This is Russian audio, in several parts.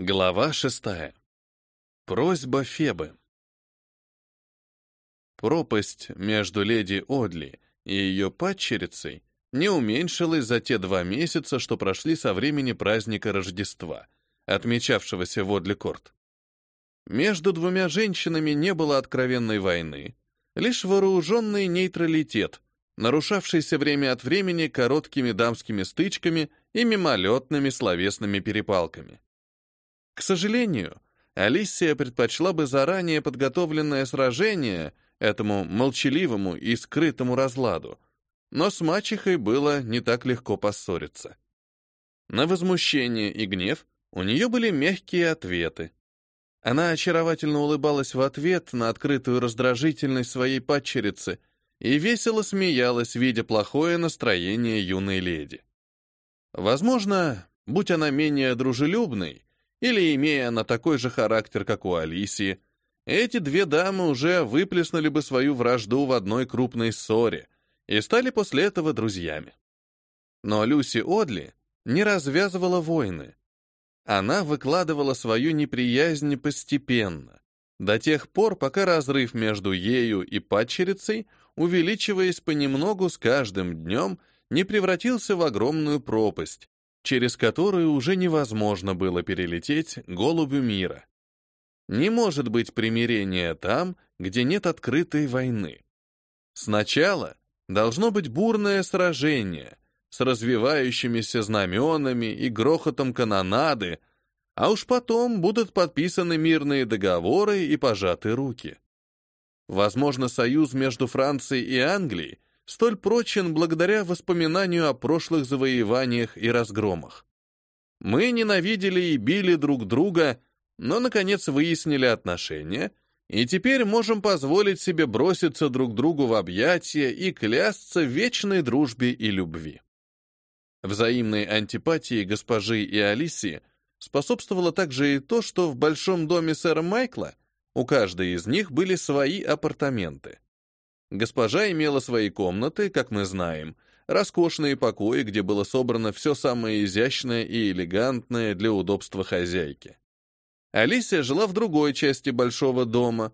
Глава шестая. Просьба Фебы. Пропасть между леди Одли и ее падчерицей не уменьшилась за те два месяца, что прошли со времени праздника Рождества, отмечавшегося в Одли-Корт. Между двумя женщинами не было откровенной войны, лишь вооруженный нейтралитет, нарушавшийся время от времени короткими дамскими стычками и мимолетными словесными перепалками. К сожалению, Алисия предпочла бы заранее подготовленное сражение этому молчаливому и скрытому разладу, но с мачехой было не так легко поссориться. На возмущение и гнев у нее были мягкие ответы. Она очаровательно улыбалась в ответ на открытую раздражительность своей падчерицы и весело смеялась, видя плохое настроение юной леди. Возможно, будь она менее дружелюбной, или имея она такой же характер, как у Алисии, эти две дамы уже выплеснули бы свою вражду в одной крупной ссоре и стали после этого друзьями. Но Люси Одли не развязывала войны. Она выкладывала свою неприязнь постепенно, до тех пор, пока разрыв между ею и падчерицей, увеличиваясь понемногу с каждым днем, не превратился в огромную пропасть, через которую уже невозможно было перелететь голубю мира. Не может быть примирения там, где нет открытой войны. Сначала должно быть бурное сражение с развивающимися знаменами и грохотом канонады, а уж потом будут подписаны мирные договоры и пожаты руки. Возможно, союз между Францией и Англией столь прочен благодаря воспоминанию о прошлых завоеваниях и разгромах. Мы ненавидели и били друг друга, но, наконец, выяснили отношения, и теперь можем позволить себе броситься друг другу в объятия и клясться в вечной дружбе и любви. Взаимной антипатии госпожи и Алисии способствовало также и то, что в большом доме сэра Майкла у каждой из них были свои апартаменты. Госпожа имела свои комнаты, как мы знаем, роскошные покои, где было собрано все самое изящное и элегантное для удобства хозяйки. Алисия жила в другой части большого дома.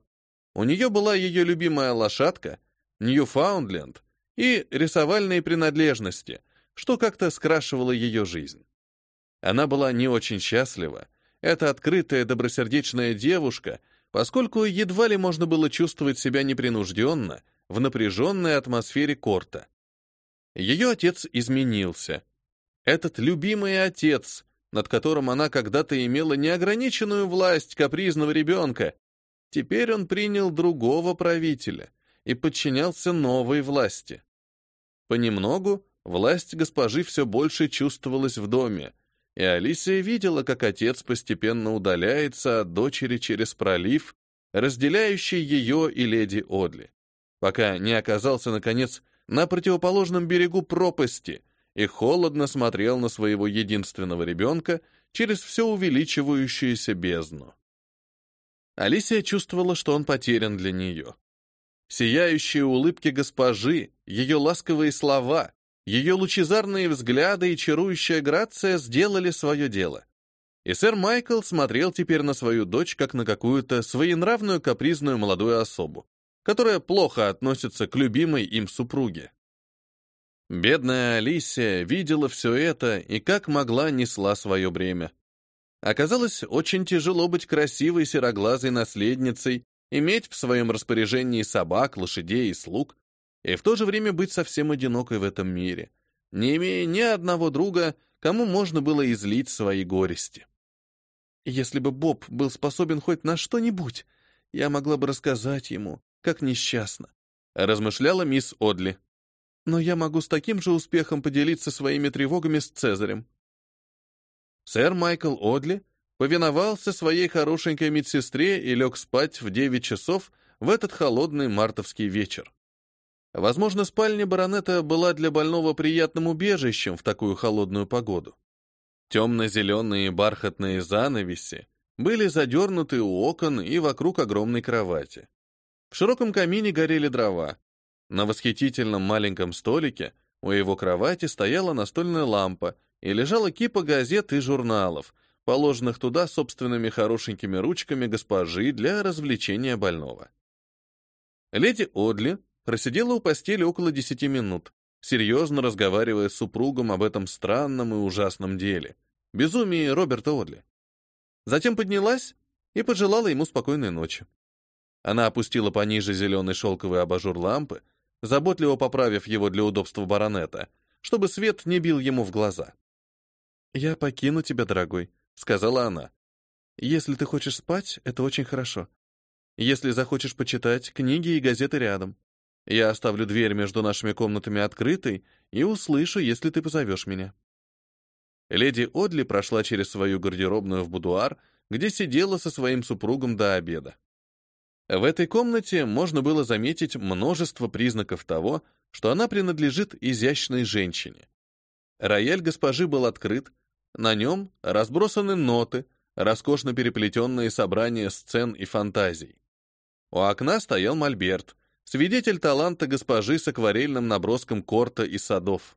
У нее была ее любимая лошадка, Ньюфаундленд, и рисовальные принадлежности, что как-то скрашивало ее жизнь. Она была не очень счастлива. Эта открытая, добросердечная девушка, поскольку едва ли можно было чувствовать себя непринужденно, в напряженной атмосфере корта. Ее отец изменился. Этот любимый отец, над которым она когда-то имела неограниченную власть капризного ребенка, теперь он принял другого правителя и подчинялся новой власти. Понемногу власть госпожи все больше чувствовалась в доме, и Алисия видела, как отец постепенно удаляется от дочери через пролив, разделяющий ее и леди Одли пока не оказался, наконец, на противоположном берегу пропасти и холодно смотрел на своего единственного ребенка через все увеличивающуюся бездну. Алисия чувствовала, что он потерян для нее. Сияющие улыбки госпожи, ее ласковые слова, ее лучезарные взгляды и чарующая грация сделали свое дело. И сэр Майкл смотрел теперь на свою дочь, как на какую-то своенравную капризную молодую особу которая плохо относится к любимой им супруге. Бедная Алисия видела все это и как могла несла свое бремя. Оказалось, очень тяжело быть красивой сероглазой наследницей, иметь в своем распоряжении собак, лошадей и слуг, и в то же время быть совсем одинокой в этом мире, не имея ни одного друга, кому можно было излить свои горести. Если бы Боб был способен хоть на что-нибудь, я могла бы рассказать ему, как несчастно», — размышляла мисс Одли. «Но я могу с таким же успехом поделиться своими тревогами с Цезарем». Сэр Майкл Одли повиновался своей хорошенькой медсестре и лег спать в девять часов в этот холодный мартовский вечер. Возможно, спальня баронета была для больного приятным убежищем в такую холодную погоду. Темно-зеленые бархатные занавеси были задернуты у окон и вокруг огромной кровати. В широком камине горели дрова. На восхитительном маленьком столике у его кровати стояла настольная лампа и лежала кипа газет и журналов, положенных туда собственными хорошенькими ручками госпожи для развлечения больного. Леди Одли просидела у постели около десяти минут, серьезно разговаривая с супругом об этом странном и ужасном деле — безумии Роберта Одли. Затем поднялась и пожелала ему спокойной ночи. Она опустила пониже зеленый шелковый абажур лампы, заботливо поправив его для удобства баронета, чтобы свет не бил ему в глаза. «Я покину тебя, дорогой», — сказала она. «Если ты хочешь спать, это очень хорошо. Если захочешь почитать, книги и газеты рядом. Я оставлю дверь между нашими комнатами открытой и услышу, если ты позовешь меня». Леди Одли прошла через свою гардеробную в будуар, где сидела со своим супругом до обеда. В этой комнате можно было заметить множество признаков того, что она принадлежит изящной женщине. Рояль госпожи был открыт, на нем разбросаны ноты, роскошно переплетенные собрания сцен и фантазий. У окна стоял мольберт, свидетель таланта госпожи с акварельным наброском корта и садов.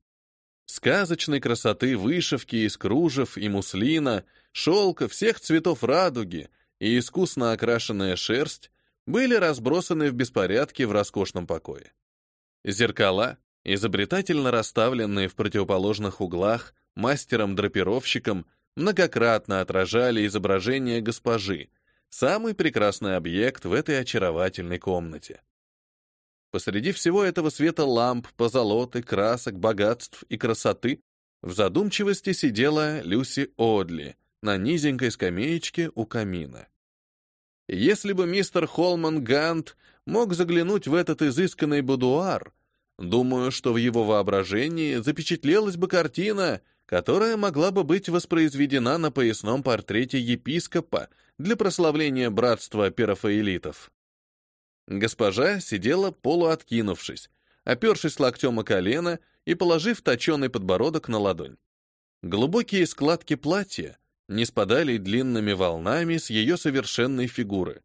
Сказочной красоты вышивки из кружев и муслина, шелка всех цветов радуги и искусно окрашенная шерсть были разбросаны в беспорядке в роскошном покое. Зеркала, изобретательно расставленные в противоположных углах, мастером-драпировщиком многократно отражали изображение госпожи, самый прекрасный объект в этой очаровательной комнате. Посреди всего этого света ламп, позолоты, красок, богатств и красоты в задумчивости сидела Люси Одли на низенькой скамеечке у камина. Если бы мистер Холман Гант мог заглянуть в этот изысканный будуар, думаю, что в его воображении запечатлелась бы картина, которая могла бы быть воспроизведена на поясном портрете епископа для прославления братства перафаэлитов. Госпожа сидела полуоткинувшись, опершись локтем о колено и положив точеный подбородок на ладонь. Глубокие складки платья не спадали длинными волнами с ее совершенной фигуры.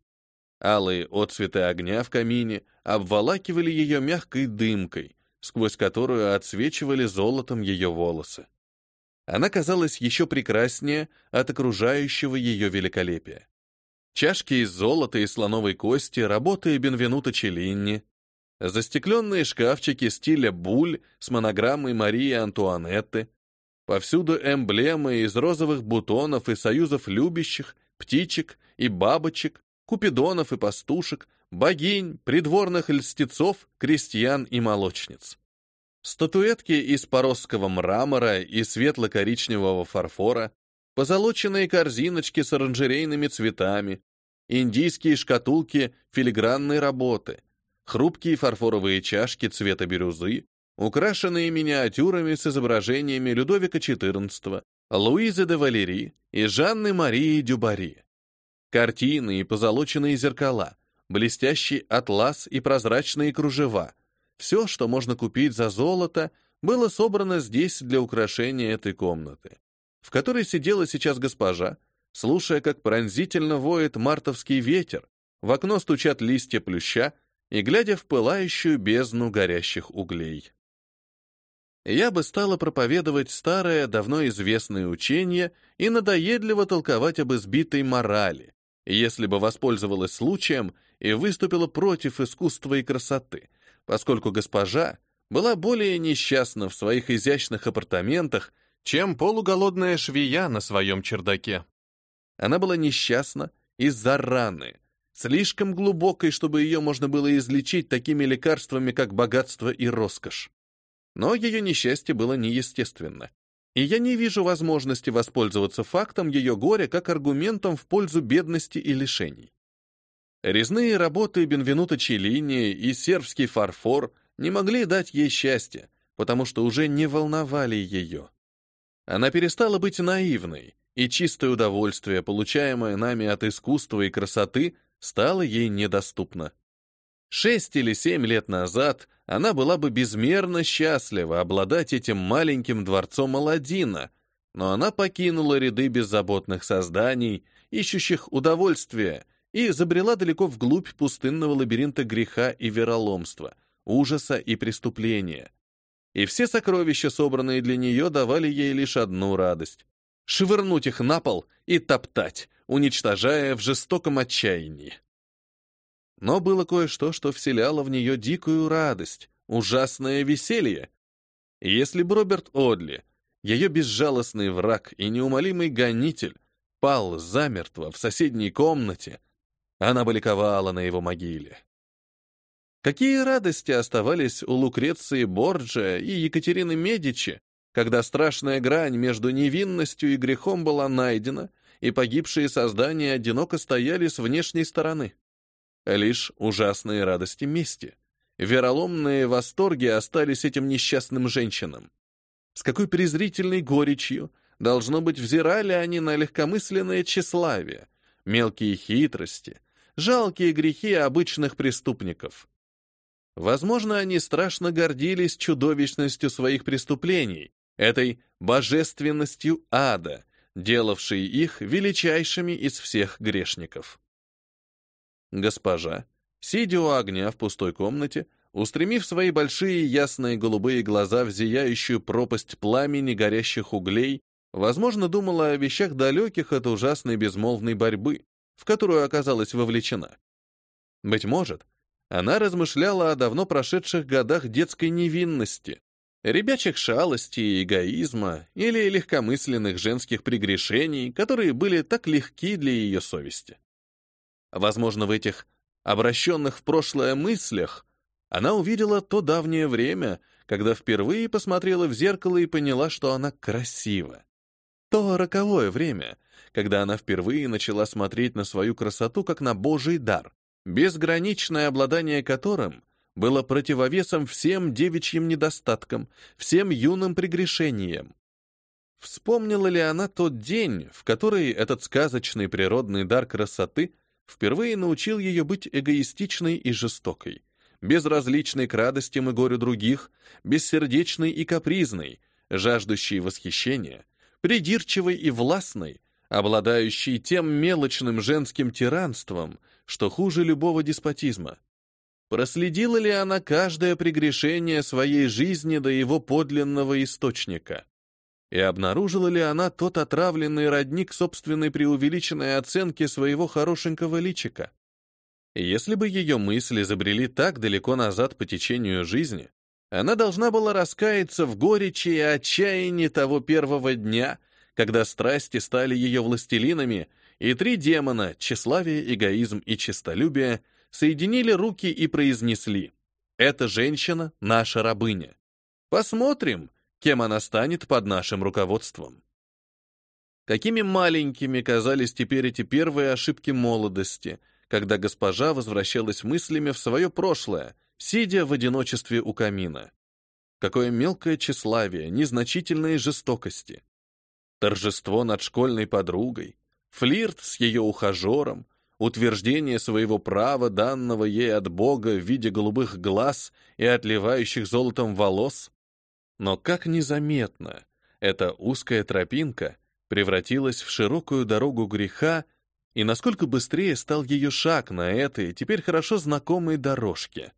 Алые отцветы огня в камине обволакивали ее мягкой дымкой, сквозь которую отсвечивали золотом ее волосы. Она казалась еще прекраснее от окружающего ее великолепия. Чашки из золота и слоновой кости, работы Бенвенуто Челлини, застекленные шкафчики стиля буль с монограммой Марии Антуанетты, повсюду эмблемы из розовых бутонов и союзов любящих, птичек и бабочек, купидонов и пастушек, богинь, придворных льстецов, крестьян и молочниц. Статуэтки из поросского мрамора и светло-коричневого фарфора, позолоченные корзиночки с оранжерейными цветами, индийские шкатулки филигранной работы, хрупкие фарфоровые чашки цвета бирюзы, украшенные миниатюрами с изображениями Людовика XIV, Луизы де Валери и Жанны Марии Дюбари. Картины и позолоченные зеркала, блестящий атлас и прозрачные кружева — все, что можно купить за золото, было собрано здесь для украшения этой комнаты, в которой сидела сейчас госпожа, слушая, как пронзительно воет мартовский ветер, в окно стучат листья плюща и глядя в пылающую бездну горящих углей. Я бы стала проповедовать старое, давно известное учение и надоедливо толковать об избитой морали, если бы воспользовалась случаем и выступила против искусства и красоты — поскольку госпожа была более несчастна в своих изящных апартаментах, чем полуголодная швея на своем чердаке. Она была несчастна из-за раны, слишком глубокой, чтобы ее можно было излечить такими лекарствами, как богатство и роскошь. Но ее несчастье было неестественно. И я не вижу возможности воспользоваться фактом ее горя как аргументом в пользу бедности и лишений. Резные работы Бенвенуто Челлини и сербский фарфор не могли дать ей счастья, потому что уже не волновали ее. Она перестала быть наивной, и чистое удовольствие, получаемое нами от искусства и красоты, стало ей недоступно. Шесть или семь лет назад она была бы безмерно счастлива обладать этим маленьким дворцом Аладдина, но она покинула ряды беззаботных созданий, ищущих удовольствия, и забрела далеко вглубь пустынного лабиринта греха и вероломства, ужаса и преступления. И все сокровища, собранные для нее, давали ей лишь одну радость швырнуть их на пол и топтать, уничтожая в жестоком отчаянии. Но было кое-что, что вселяло в нее дикую радость, ужасное веселье. Если бы Роберт Одли, ее безжалостный враг и неумолимый гонитель, пал замертво в соседней комнате, она бы ликовала на его могиле. Какие радости оставались у Лукреции Борджа и Екатерины Медичи, когда страшная грань между невинностью и грехом была найдена, и погибшие создания одиноко стояли с внешней стороны. Лишь ужасные радости мести. Вероломные восторги остались этим несчастным женщинам. С какой презрительной горечью, должно быть, взирали они на легкомысленное тщеславие, мелкие хитрости, жалкие грехи обычных преступников. Возможно, они страшно гордились чудовищностью своих преступлений, этой божественностью ада, делавшей их величайшими из всех грешников. Госпожа, сидя у огня в пустой комнате, устремив свои большие ясные голубые глаза в зияющую пропасть пламени горящих углей, возможно, думала о вещах далеких от ужасной безмолвной борьбы, в которую оказалась вовлечена. Быть может, она размышляла о давно прошедших годах детской невинности, ребячих шалостей и эгоизма или легкомысленных женских прегрешений, которые были так легки для ее совести. Возможно, в этих обращенных в прошлое мыслях она увидела то давнее время, когда впервые посмотрела в зеркало и поняла, что она красива. То роковое время, когда она впервые начала смотреть на свою красоту как на божий дар, безграничное обладание которым было противовесом всем девичьим недостаткам, всем юным прегрешениям. Вспомнила ли она тот день, в который этот сказочный природный дар красоты впервые научил ее быть эгоистичной и жестокой, безразличной к радостям и горю других, бессердечной и капризной, жаждущей восхищения, придирчивой и властной, обладающей тем мелочным женским тиранством, что хуже любого деспотизма. Проследила ли она каждое прегрешение своей жизни до его подлинного источника? И обнаружила ли она тот отравленный родник собственной преувеличенной оценки своего хорошенького личика? Если бы ее мысли забрели так далеко назад по течению жизни, она должна была раскаяться в горечи и отчаянии того первого дня, когда страсти стали ее властелинами, и три демона — тщеславие, эгоизм и честолюбие — соединили руки и произнесли «Эта женщина — наша рабыня. Посмотрим, кем она станет под нашим руководством». Какими маленькими казались теперь эти первые ошибки молодости — когда госпожа возвращалась мыслями в свое прошлое, сидя в одиночестве у камина. Какое мелкое тщеславие, незначительные жестокости. Торжество над школьной подругой, флирт с ее ухажером, утверждение своего права, данного ей от Бога в виде голубых глаз и отливающих золотом волос. Но как незаметно эта узкая тропинка превратилась в широкую дорогу греха и насколько быстрее стал ее шаг на этой, теперь хорошо знакомой дорожке.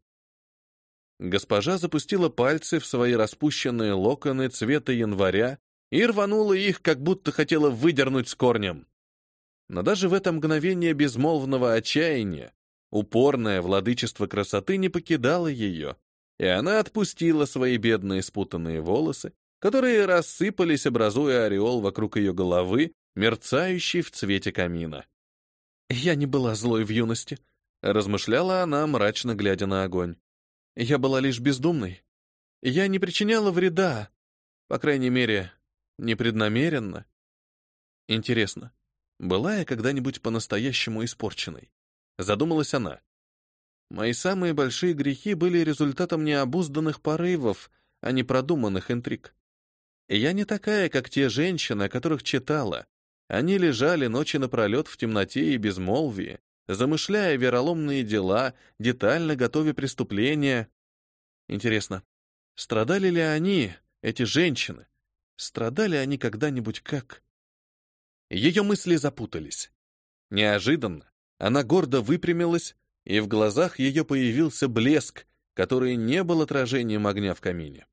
Госпожа запустила пальцы в свои распущенные локоны цвета января и рванула их, как будто хотела выдернуть с корнем. Но даже в это мгновение безмолвного отчаяния упорное владычество красоты не покидало ее, и она отпустила свои бедные спутанные волосы, которые рассыпались, образуя ореол вокруг ее головы, мерцающий в цвете камина. «Я не была злой в юности», — размышляла она, мрачно глядя на огонь. «Я была лишь бездумной. Я не причиняла вреда, по крайней мере, непреднамеренно. Интересно, была я когда-нибудь по-настоящему испорченной?» Задумалась она. Мои самые большие грехи были результатом необузданных порывов, а не продуманных интриг. я не такая, как те женщины, о которых читала, они лежали ночи напролет в темноте и безмолвии, замышляя вероломные дела, детально готовя преступления. Интересно, страдали ли они, эти женщины? Страдали они когда-нибудь как? Ее мысли запутались. Неожиданно она гордо выпрямилась, и в глазах ее появился блеск, который не был отражением огня в камине.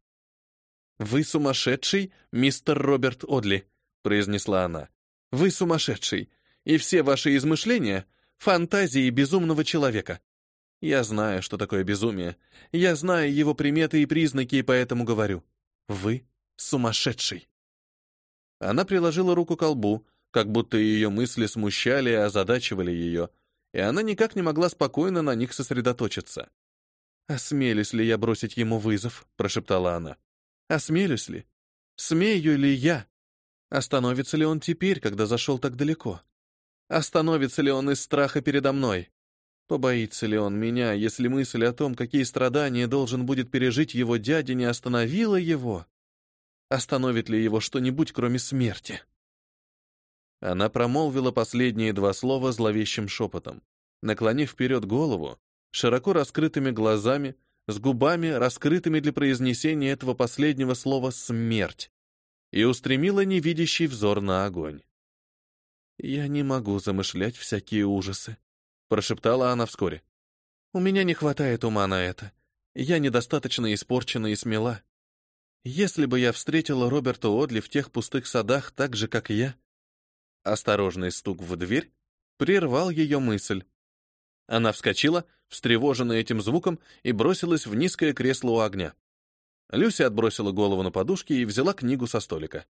«Вы сумасшедший, мистер Роберт Одли», — произнесла она. «Вы сумасшедший, и все ваши измышления — фантазии безумного человека. Я знаю, что такое безумие. Я знаю его приметы и признаки, и поэтому говорю. Вы сумасшедший». Она приложила руку к колбу, как будто ее мысли смущали и озадачивали ее, и она никак не могла спокойно на них сосредоточиться. «Осмелюсь ли я бросить ему вызов?» — прошептала она. «Осмелюсь ли? Смею ли я? Остановится ли он теперь, когда зашел так далеко? Остановится ли он из страха передо мной? Побоится ли он меня, если мысль о том, какие страдания должен будет пережить его дядя, не остановила его? Остановит ли его что-нибудь, кроме смерти?» Она промолвила последние два слова зловещим шепотом, наклонив вперед голову, широко раскрытыми глазами, с губами, раскрытыми для произнесения этого последнего слова «смерть», и устремила невидящий взор на огонь. «Я не могу замышлять всякие ужасы», — прошептала она вскоре. «У меня не хватает ума на это. Я недостаточно испорчена и смела. Если бы я встретила Роберта Одли в тех пустых садах так же, как я, Осторожный стук в дверь прервал ее мысль. Она вскочила, встревоженная этим звуком, и бросилась в низкое кресло у огня. Люся отбросила голову на подушки и взяла книгу со столика.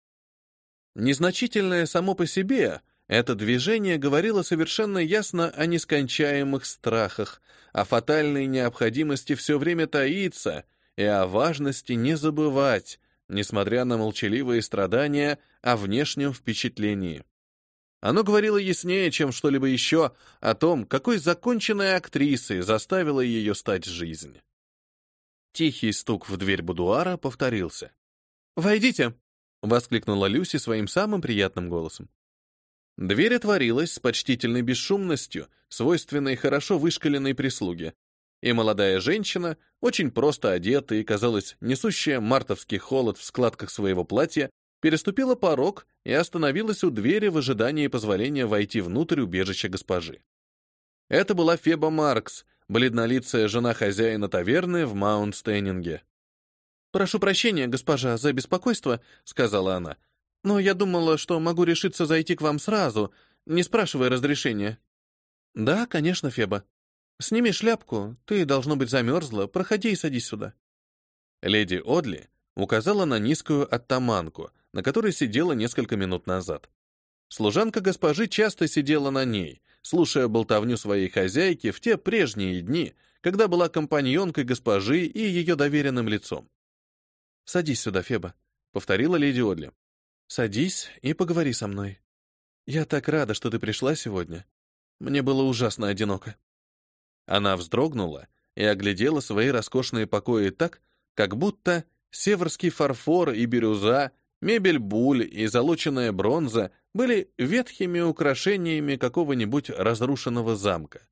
Незначительное само по себе, это движение говорило совершенно ясно о нескончаемых страхах, о фатальной необходимости все время таиться и о важности не забывать, несмотря на молчаливые страдания, о внешнем впечатлении. Оно говорило яснее, чем что-либо еще, о том, какой законченной актрисой заставила ее стать жизнь. Тихий стук в дверь будуара повторился. «Войдите!» — воскликнула Люси своим самым приятным голосом. Дверь отворилась с почтительной бесшумностью, свойственной хорошо вышкаленной прислуге, и молодая женщина, очень просто одетая и, казалось, несущая мартовский холод в складках своего платья, переступила порог и остановилась у двери в ожидании позволения войти внутрь убежища госпожи. Это была Феба Маркс, бледнолицая жена хозяина таверны в Маунт-Стейнинге. «Прошу прощения, госпожа, за беспокойство», — сказала она. «Но я думала, что могу решиться зайти к вам сразу, не спрашивая разрешения». «Да, конечно, Феба. Сними шляпку, ты, должно быть, замерзла, проходи и садись сюда». Леди Одли указала на низкую оттаманку, на которой сидела несколько минут назад. Служанка госпожи часто сидела на ней, слушая болтовню своей хозяйки в те прежние дни, когда была компаньонкой госпожи и ее доверенным лицом. «Садись сюда, Феба», — повторила леди Одли. «Садись и поговори со мной. Я так рада, что ты пришла сегодня. Мне было ужасно одиноко». Она вздрогнула и оглядела свои роскошные покои так, как будто северский фарфор и бирюза Мебель буль и залоченная бронза были ветхими украшениями какого-нибудь разрушенного замка.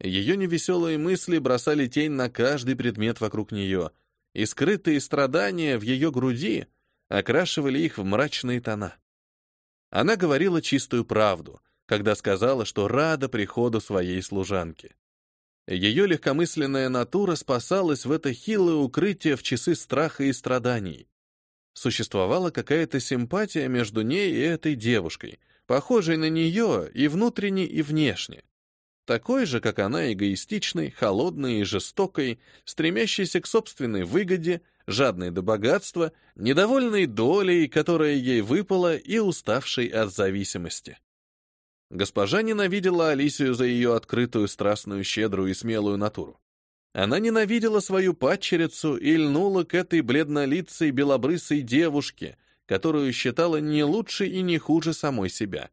Ее невеселые мысли бросали тень на каждый предмет вокруг нее, и скрытые страдания в ее груди окрашивали их в мрачные тона. Она говорила чистую правду, когда сказала, что рада приходу своей служанки. Ее легкомысленная натура спасалась в это хилое укрытие в часы страха и страданий, Существовала какая-то симпатия между ней и этой девушкой, похожей на нее и внутренне, и внешне. Такой же, как она, эгоистичной, холодной и жестокой, стремящейся к собственной выгоде, жадной до богатства, недовольной долей, которая ей выпала, и уставшей от зависимости. Госпожа ненавидела Алисию за ее открытую, страстную, щедрую и смелую натуру. Она ненавидела свою падчерицу и льнула к этой бледнолицей белобрысой девушке, которую считала не лучше и не хуже самой себя.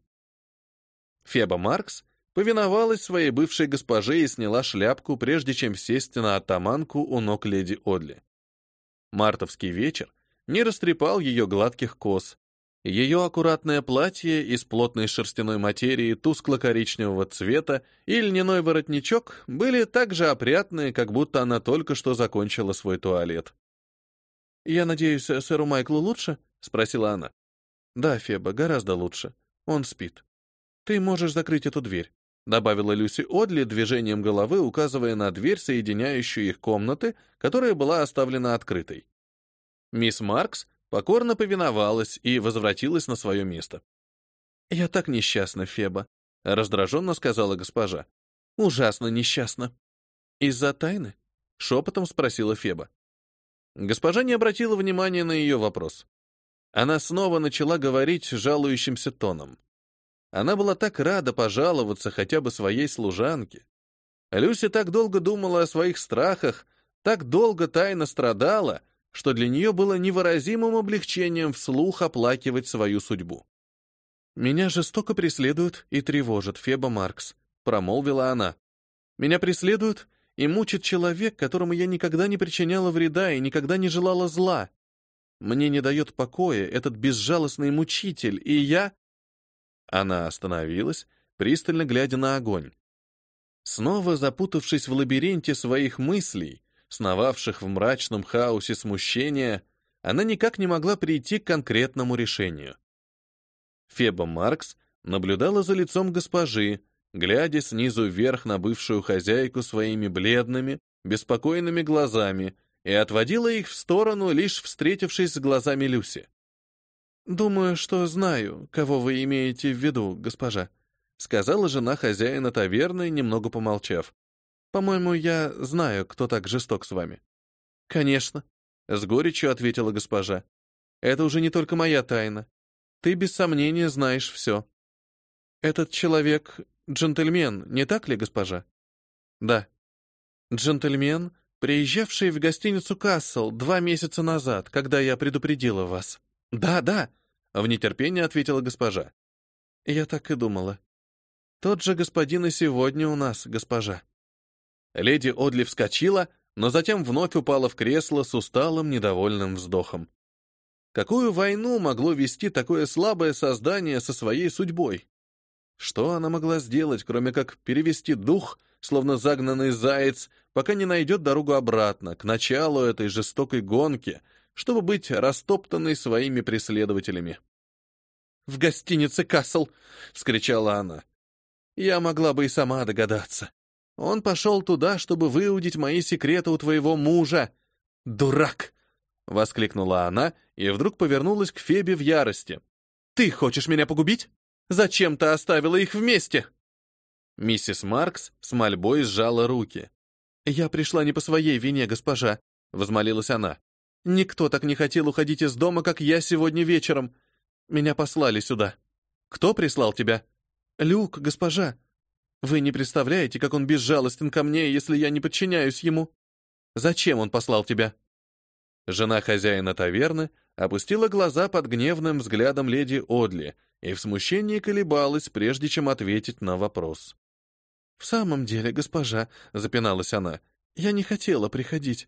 Феба Маркс повиновалась своей бывшей госпоже и сняла шляпку, прежде чем сесть на атаманку у ног леди Одли. Мартовский вечер не растрепал ее гладких кос, ее аккуратное платье из плотной шерстяной материи тускло-коричневого цвета и льняной воротничок были так же опрятные, как будто она только что закончила свой туалет. «Я надеюсь, сэру Майклу лучше?» — спросила она. «Да, Феба, гораздо лучше. Он спит. Ты можешь закрыть эту дверь», — добавила Люси Одли движением головы, указывая на дверь, соединяющую их комнаты, которая была оставлена открытой. Мисс Маркс покорно повиновалась и возвратилась на свое место. «Я так несчастна, Феба», — раздраженно сказала госпожа. «Ужасно несчастна». «Из-за тайны?» — шепотом спросила Феба. Госпожа не обратила внимания на ее вопрос. Она снова начала говорить жалующимся тоном. Она была так рада пожаловаться хотя бы своей служанке. Люся так долго думала о своих страхах, так долго тайно страдала, что для нее было невыразимым облегчением вслух оплакивать свою судьбу. «Меня жестоко преследуют и тревожат, Феба Маркс», — промолвила она. «Меня преследуют и мучит человек, которому я никогда не причиняла вреда и никогда не желала зла. Мне не дает покоя этот безжалостный мучитель, и я...» Она остановилась, пристально глядя на огонь. Снова запутавшись в лабиринте своих мыслей, сновавших в мрачном хаосе смущения, она никак не могла прийти к конкретному решению. Феба Маркс наблюдала за лицом госпожи, глядя снизу вверх на бывшую хозяйку своими бледными, беспокойными глазами и отводила их в сторону, лишь встретившись с глазами Люси. «Думаю, что знаю, кого вы имеете в виду, госпожа», сказала жена хозяина таверны, немного помолчав. «По-моему, я знаю, кто так жесток с вами». «Конечно», — с горечью ответила госпожа. «Это уже не только моя тайна. Ты без сомнения знаешь все. Этот человек — джентльмен, не так ли, госпожа?» «Да». «Джентльмен, приезжавший в гостиницу «Кассел» два месяца назад, когда я предупредила вас». «Да, да», — в нетерпении ответила госпожа. «Я так и думала. Тот же господин и сегодня у нас, госпожа». Леди Одли вскочила, но затем вновь упала в кресло с усталым, недовольным вздохом. Какую войну могло вести такое слабое создание со своей судьбой? Что она могла сделать, кроме как перевести дух, словно загнанный заяц, пока не найдет дорогу обратно, к началу этой жестокой гонки, чтобы быть растоптанной своими преследователями? «В гостинице Касл!» — вскричала она. «Я могла бы и сама догадаться. Он пошел туда, чтобы выудить мои секреты у твоего мужа. Дурак!» — воскликнула она и вдруг повернулась к Фебе в ярости. «Ты хочешь меня погубить? Зачем ты оставила их вместе?» Миссис Маркс с мольбой сжала руки. «Я пришла не по своей вине, госпожа», — возмолилась она. «Никто так не хотел уходить из дома, как я сегодня вечером. Меня послали сюда. Кто прислал тебя?» «Люк, госпожа. Вы не представляете, как он безжалостен ко мне, если я не подчиняюсь ему. Зачем он послал тебя?» Жена хозяина таверны опустила глаза под гневным взглядом леди Одли и в смущении колебалась, прежде чем ответить на вопрос. «В самом деле, госпожа», — запиналась она, — «я не хотела приходить.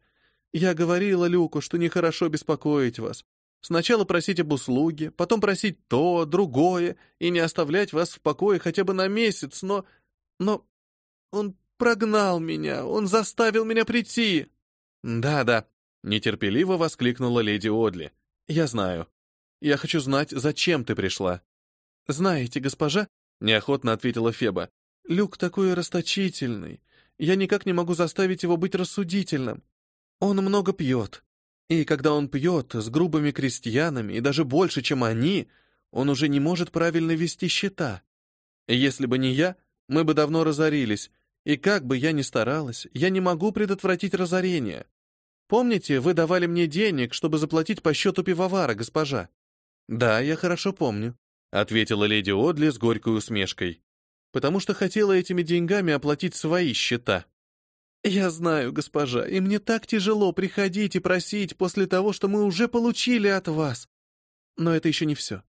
Я говорила Люку, что нехорошо беспокоить вас. Сначала просить об услуге, потом просить то, другое, и не оставлять вас в покое хотя бы на месяц, но... Но он прогнал меня, он заставил меня прийти». «Да-да», — нетерпеливо воскликнула леди Одли. «Я знаю. Я хочу знать, зачем ты пришла». «Знаете, госпожа», — неохотно ответила Феба, Люк такой расточительный. Я никак не могу заставить его быть рассудительным. Он много пьет. И когда он пьет с грубыми крестьянами, и даже больше, чем они, он уже не может правильно вести счета. Если бы не я, мы бы давно разорились, и как бы я ни старалась, я не могу предотвратить разорение. Помните, вы давали мне денег, чтобы заплатить по счету пивовара, госпожа? Да, я хорошо помню, ответила леди Одли с горькой усмешкой потому что хотела этими деньгами оплатить свои счета. «Я знаю, госпожа, и мне так тяжело приходить и просить после того, что мы уже получили от вас. Но это еще не все.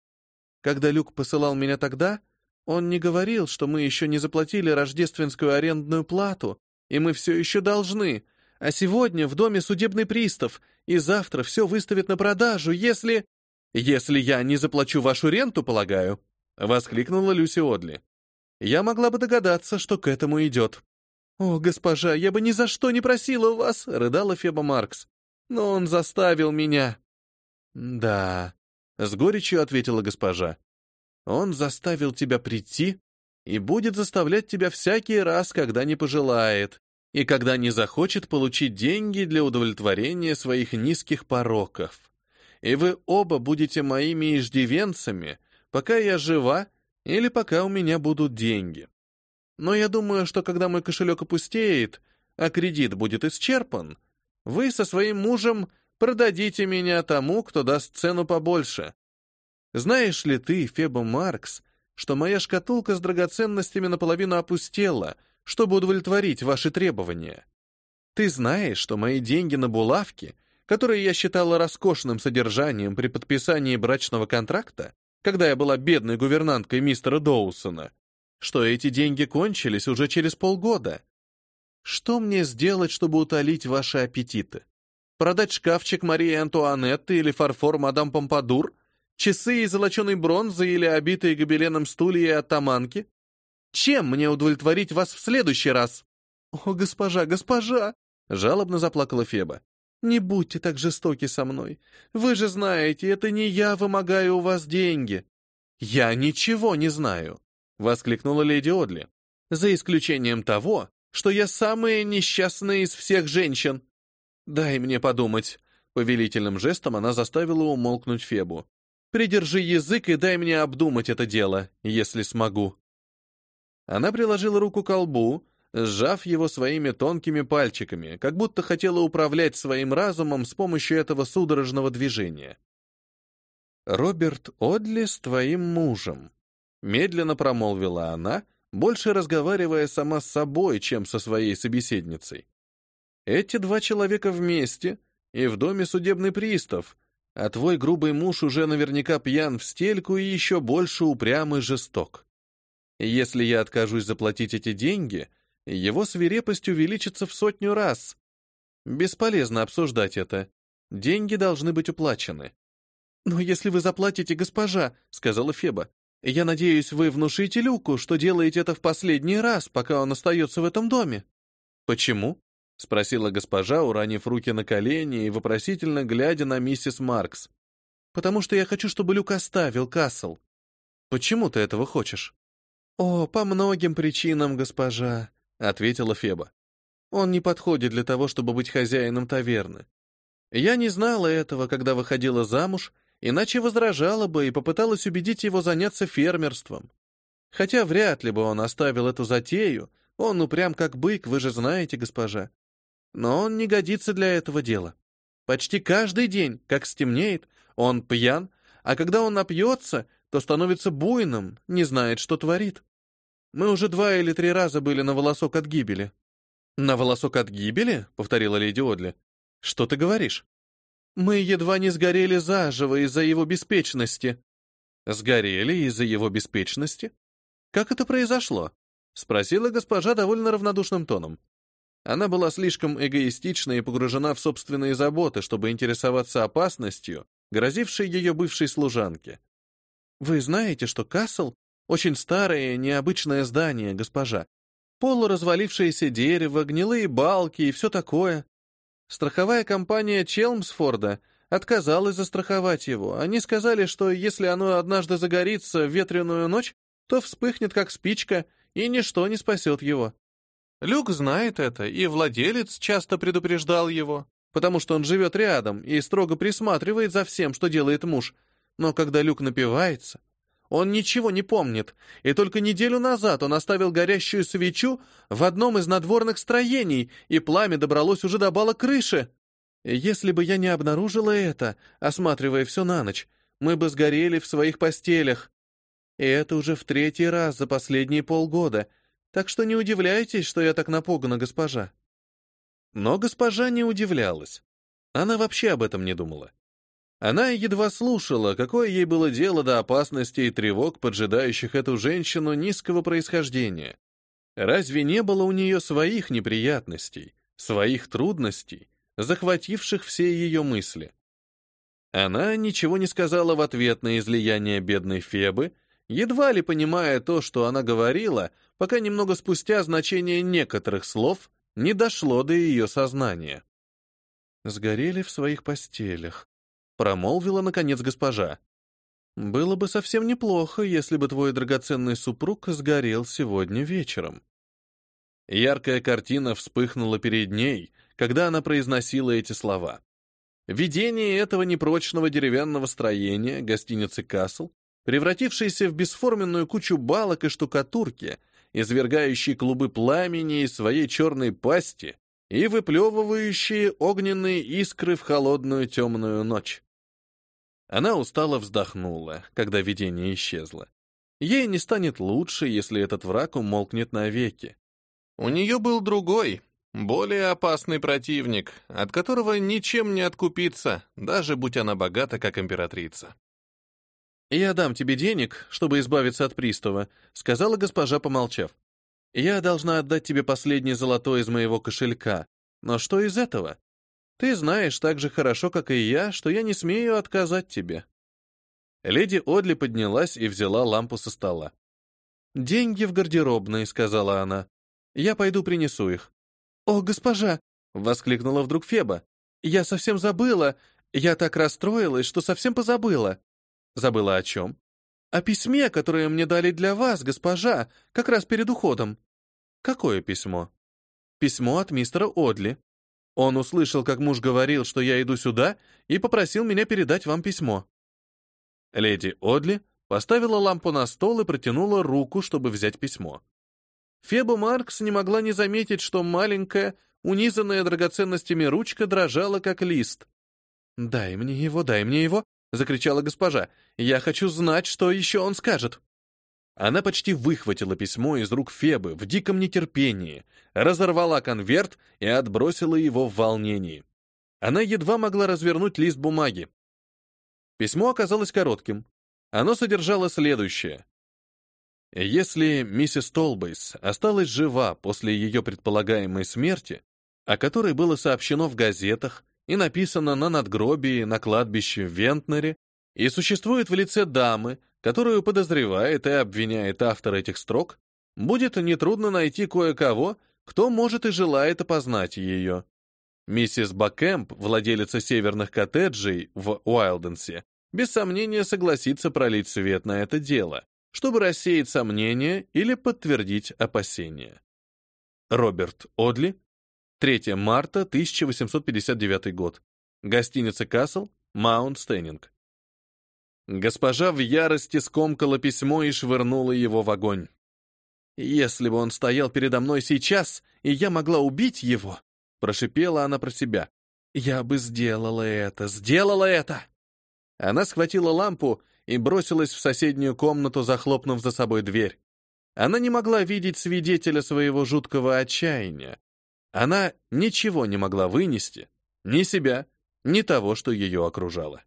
Когда Люк посылал меня тогда, он не говорил, что мы еще не заплатили рождественскую арендную плату, и мы все еще должны, а сегодня в доме судебный пристав, и завтра все выставят на продажу, если... Если я не заплачу вашу ренту, полагаю», — воскликнула Люси Одли. Я могла бы догадаться, что к этому идет. «О, госпожа, я бы ни за что не просила вас!» — рыдала Феба Маркс. «Но он заставил меня». «Да», — с горечью ответила госпожа. «Он заставил тебя прийти и будет заставлять тебя всякий раз, когда не пожелает, и когда не захочет получить деньги для удовлетворения своих низких пороков. и вы оба будете моими иждивенцами, пока я жива или пока у меня будут деньги. Но я думаю, что когда мой кошелек опустеет, а кредит будет исчерпан, вы со своим мужем продадите меня тому, кто даст цену побольше. Знаешь ли ты, Феба Маркс, что моя шкатулка с драгоценностями наполовину опустела, чтобы удовлетворить ваши требования? Ты знаешь, что мои деньги на булавки, которые я считала роскошным содержанием при подписании брачного контракта, когда я была бедной гувернанткой мистера Доусона, что эти деньги кончились уже через полгода. Что мне сделать, чтобы утолить ваши аппетиты? Продать шкафчик Марии Антуанетты или фарфор мадам Помпадур? Часы из золоченой бронзы или обитые гобеленом стулья и оттаманки? Чем мне удовлетворить вас в следующий раз? О, госпожа, госпожа! Жалобно заплакала Феба. Не будьте так жестоки со мной. Вы же знаете, это не я вымогаю у вас деньги. Я ничего не знаю, воскликнула леди Одли. За исключением того, что я самая несчастная из всех женщин. Дай мне подумать. Повелительным жестом она заставила умолкнуть Фебу. Придержи язык и дай мне обдумать это дело, если смогу. Она приложила руку к колбу, сжав его своими тонкими пальчиками, как будто хотела управлять своим разумом с помощью этого судорожного движения. «Роберт Одли с твоим мужем», — медленно промолвила она, больше разговаривая сама с собой, чем со своей собеседницей. «Эти два человека вместе, и в доме судебный пристав, а твой грубый муж уже наверняка пьян в стельку и еще больше упрям и жесток. Если я откажусь заплатить эти деньги, его свирепость увеличится в сотню раз. Бесполезно обсуждать это. Деньги должны быть уплачены. «Но если вы заплатите, госпожа», — сказала Феба, «я надеюсь, вы внушите Люку, что делаете это в последний раз, пока он остается в этом доме». «Почему?» — спросила госпожа, уранив руки на колени и вопросительно глядя на миссис Маркс. «Потому что я хочу, чтобы Люк оставил Касл. Почему ты этого хочешь?» «О, по многим причинам, госпожа», — ответила Феба. «Он не подходит для того, чтобы быть хозяином таверны. Я не знала этого, когда выходила замуж, иначе возражала бы и попыталась убедить его заняться фермерством. Хотя вряд ли бы он оставил эту затею, он упрям как бык, вы же знаете, госпожа. Но он не годится для этого дела. Почти каждый день, как стемнеет, он пьян, а когда он напьется, то становится буйным, не знает, что творит. Мы уже два или три раза были на волосок от гибели. «На волосок от гибели?» — повторила леди Одли. «Что ты говоришь?» «Мы едва не сгорели заживо из-за его беспечности». «Сгорели из-за его беспечности? Как это произошло?» — спросила госпожа довольно равнодушным тоном. Она была слишком эгоистична и погружена в собственные заботы, чтобы интересоваться опасностью, грозившей ее бывшей служанке. «Вы знаете, что Касл — очень старое, необычное здание, госпожа. Полуразвалившееся дерево, гнилые балки и все такое. Страховая компания Челмсфорда отказалась застраховать его. Они сказали, что если оно однажды загорится в ветреную ночь, то вспыхнет как спичка, и ничто не спасет его. Люк знает это, и владелец часто предупреждал его, потому что он живет рядом и строго присматривает за всем, что делает муж. Но когда Люк напивается, он ничего не помнит, и только неделю назад он оставил горящую свечу в одном из надворных строений, и пламя добралось уже до бала крыши. Если бы я не обнаружила это, осматривая все на ночь, мы бы сгорели в своих постелях. И это уже в третий раз за последние полгода — так что не удивляйтесь, что я так напугана, госпожа». Но госпожа не удивлялась. Она вообще об этом не думала. Она едва слушала, какое ей было дело до опасностей и тревог, поджидающих эту женщину низкого происхождения. Разве не было у нее своих неприятностей, своих трудностей, захвативших все ее мысли? Она ничего не сказала в ответ на излияние бедной Фебы, едва ли понимая то, что она говорила, пока немного спустя значение некоторых слов не дошло до ее сознания. «Сгорели в своих постелях», — промолвила, наконец, госпожа. «Было бы совсем неплохо, если бы твой драгоценный супруг сгорел сегодня вечером». Яркая картина вспыхнула перед ней, когда она произносила эти слова. Видение этого непрочного деревянного строения, гостиницы «Касл», превратившейся в бесформенную кучу балок и штукатурки, извергающей клубы пламени из своей черной пасти и выплевывающие огненные искры в холодную темную ночь. Она устало вздохнула, когда видение исчезло. Ей не станет лучше, если этот враг умолкнет навеки. У нее был другой, более опасный противник, от которого ничем не откупиться, даже будь она богата, как императрица. «Я дам тебе денег, чтобы избавиться от пристава», — сказала госпожа, помолчав. «Я должна отдать тебе последний золотой из моего кошелька. Но что из этого? Ты знаешь так же хорошо, как и я, что я не смею отказать тебе». Леди Одли поднялась и взяла лампу со стола. «Деньги в гардеробной», — сказала она. «Я пойду принесу их». «О, госпожа!» — воскликнула вдруг Феба. «Я совсем забыла. Я так расстроилась, что совсем позабыла». «Забыла о чем?» «О письме, которое мне дали для вас, госпожа, как раз перед уходом». «Какое письмо?» «Письмо от мистера Одли. Он услышал, как муж говорил, что я иду сюда, и попросил меня передать вам письмо». Леди Одли поставила лампу на стол и протянула руку, чтобы взять письмо. Феба Маркс не могла не заметить, что маленькая, унизанная драгоценностями ручка дрожала, как лист. «Дай мне его, дай мне его!» — закричала госпожа. «Я хочу знать, что еще он скажет!» Она почти выхватила письмо из рук Фебы в диком нетерпении, разорвала конверт и отбросила его в волнении. Она едва могла развернуть лист бумаги. Письмо оказалось коротким. Оно содержало следующее. Если миссис Толбейс осталась жива после ее предполагаемой смерти, о которой было сообщено в газетах и написано на надгробии на кладбище в Вентнере, и существует в лице дамы, которую подозревает и обвиняет автор этих строк, будет нетрудно найти кое-кого, кто может и желает опознать ее. Миссис Бакэмп, владелица северных коттеджей в Уайлденсе, без сомнения согласится пролить свет на это дело, чтобы рассеять сомнения или подтвердить опасения. Роберт Одли, 3 марта 1859 год. Гостиница «Касл», Маунт Стейнинг. Госпожа в ярости скомкала письмо и швырнула его в огонь. «Если бы он стоял передо мной сейчас, и я могла убить его», прошипела она про себя, «я бы сделала это, сделала это!» Она схватила лампу и бросилась в соседнюю комнату, захлопнув за собой дверь. Она не могла видеть свидетеля своего жуткого отчаяния. Она ничего не могла вынести, ни себя, ни того, что ее окружало.